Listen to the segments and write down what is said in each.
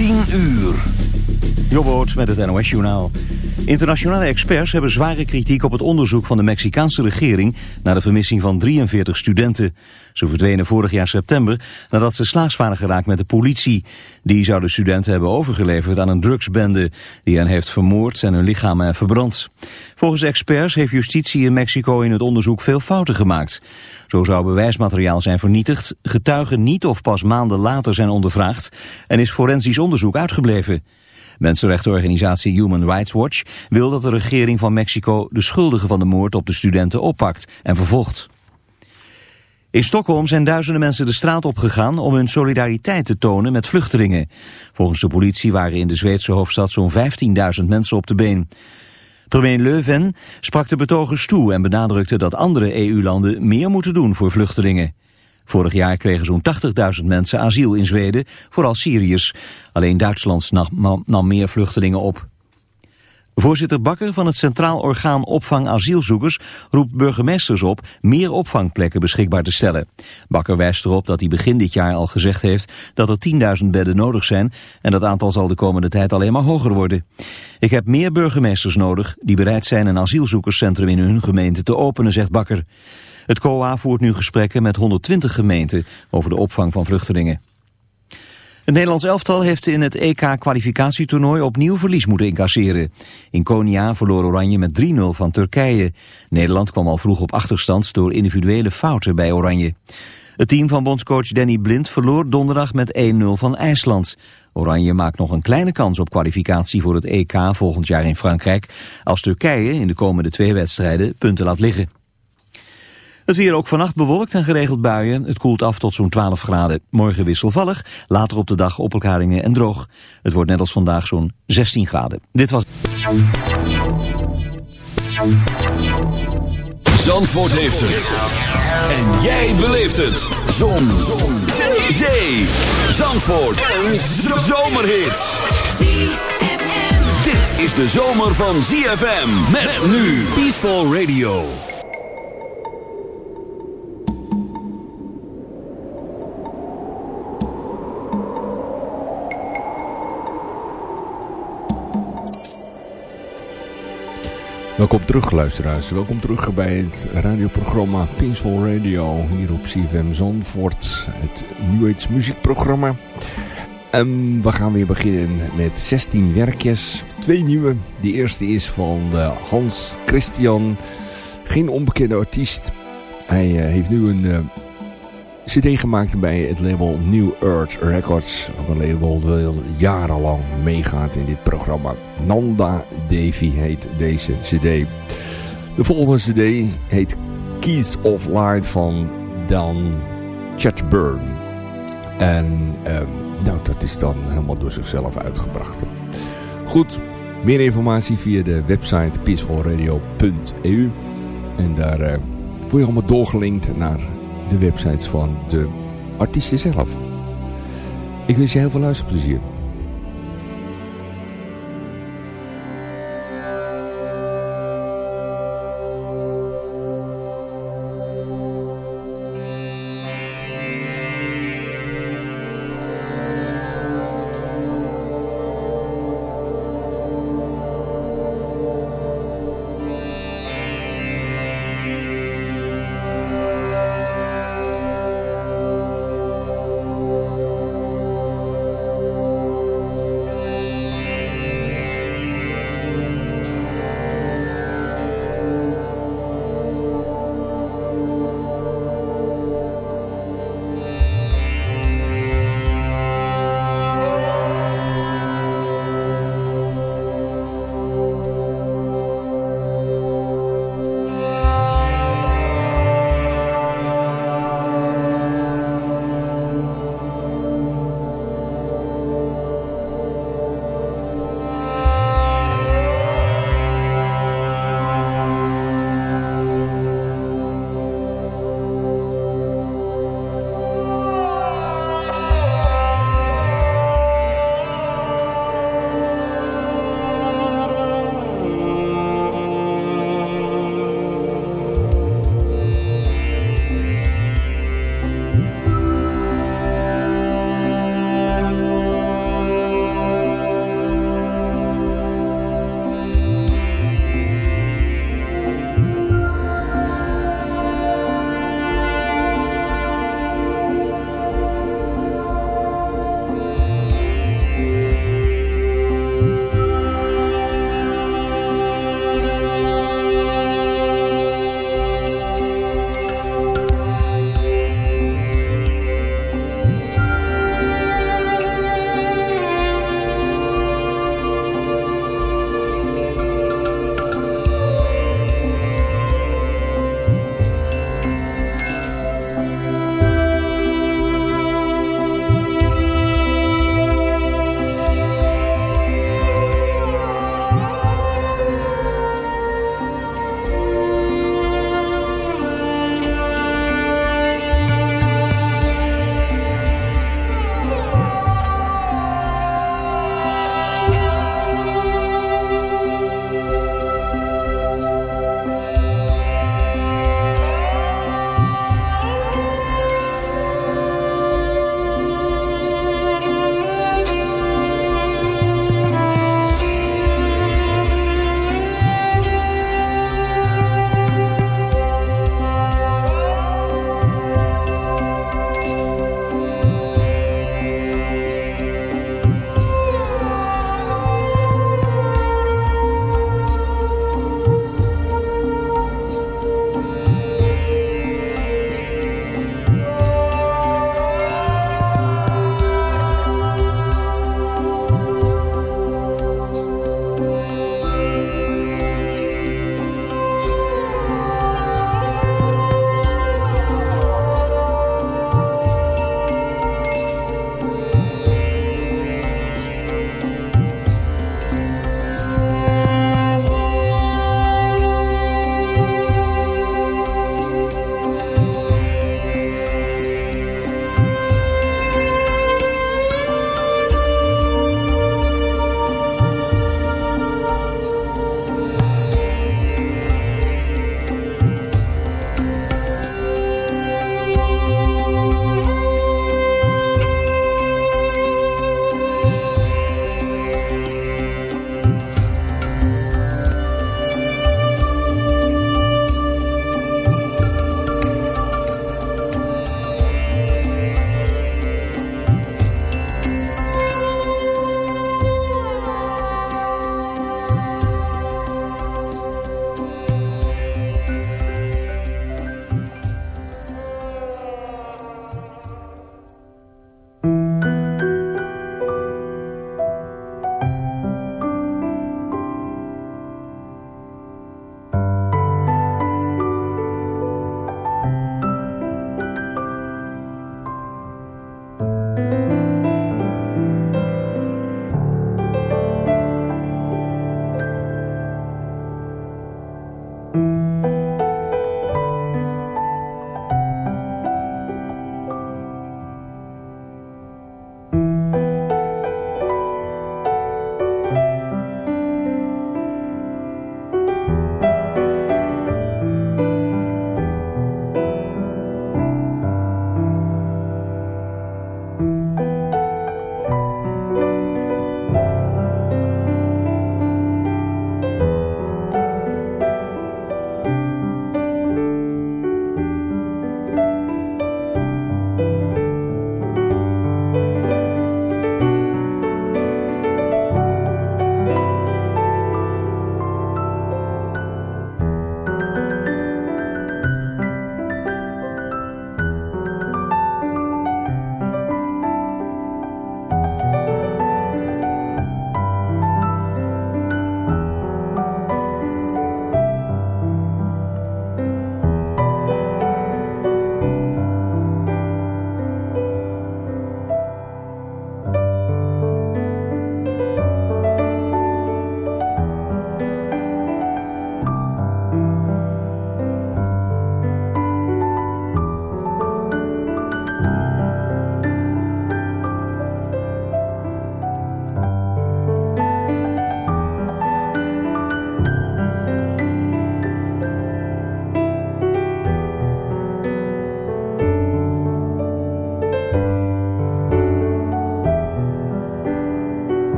10 uur. Jobboot met het NOS-journaal. Internationale experts hebben zware kritiek op het onderzoek van de Mexicaanse regering naar de vermissing van 43 studenten. Ze verdwenen vorig jaar september nadat ze slaags waren geraakt met de politie. Die zou de studenten hebben overgeleverd aan een drugsbende die hen heeft vermoord en hun lichamen verbrand. Volgens experts heeft justitie in Mexico in het onderzoek veel fouten gemaakt. Zo zou bewijsmateriaal zijn vernietigd, getuigen niet of pas maanden later zijn ondervraagd en is forensisch onderzoek uitgebleven. Mensenrechtenorganisatie Human Rights Watch wil dat de regering van Mexico de schuldigen van de moord op de studenten oppakt en vervolgt. In Stockholm zijn duizenden mensen de straat opgegaan om hun solidariteit te tonen met vluchtelingen. Volgens de politie waren in de Zweedse hoofdstad zo'n 15.000 mensen op de been. Premier Leuven sprak de betogers toe en benadrukte dat andere EU-landen meer moeten doen voor vluchtelingen. Vorig jaar kregen zo'n 80.000 mensen asiel in Zweden, vooral Syriërs. Alleen Duitsland nam, meer vluchtelingen op. Voorzitter Bakker van het Centraal Orgaan Opvang Asielzoekers roept burgemeesters op meer opvangplekken beschikbaar te stellen. Bakker wijst erop dat hij begin dit jaar al gezegd heeft dat er 10.000 bedden nodig zijn en dat aantal zal de komende tijd alleen maar hoger worden. Ik heb meer burgemeesters nodig die bereid zijn een asielzoekerscentrum in hun gemeente te openen, zegt Bakker. Het COA voert nu gesprekken met 120 gemeenten over de opvang van vluchtelingen. Het Nederlands elftal heeft in het EK-kwalificatietoernooi opnieuw verlies moeten incasseren. In Konya verloor Oranje met 3-0 van Turkije. Nederland kwam al vroeg op achterstand door individuele fouten bij Oranje. Het team van bondscoach Danny Blind verloor donderdag met 1-0 van IJsland. Oranje maakt nog een kleine kans op kwalificatie voor het EK volgend jaar in Frankrijk... als Turkije in de komende twee wedstrijden punten laat liggen. Het weer ook vannacht bewolkt en geregeld buien. Het koelt af tot zo'n 12 graden. Morgen wisselvallig, later op de dag opelkaringen en droog. Het wordt net als vandaag zo'n 16 graden. Dit was... Zandvoort heeft het. En jij beleeft het. Zon. Zon. Zee. Zandvoort. Een zomerhit. Dit is de zomer van ZFM. Met nu Peaceful Radio. Welkom terug luisteraars, welkom terug bij het radioprogramma Peaceful Radio hier op CFM Zandvoort, het New Age muziekprogramma. En we gaan weer beginnen met 16 werkjes, twee nieuwe. De eerste is van eh, Hans Christian, geen onbekende artiest. Hij uh, heeft nu een uh, cd gemaakt bij het label New Earth Records. Ook een label dat jarenlang meegaat in dit programma. Nanda Devi heet deze cd. De volgende cd heet Keys of Light van Dan Chatburn. En um, nou, dat is dan helemaal door zichzelf uitgebracht. Goed, meer informatie via de website peacefulradio.eu. En daar uh, word je allemaal doorgelinkt naar de websites van de artiesten zelf. Ik wens je heel veel luisterplezier.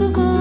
ago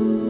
you.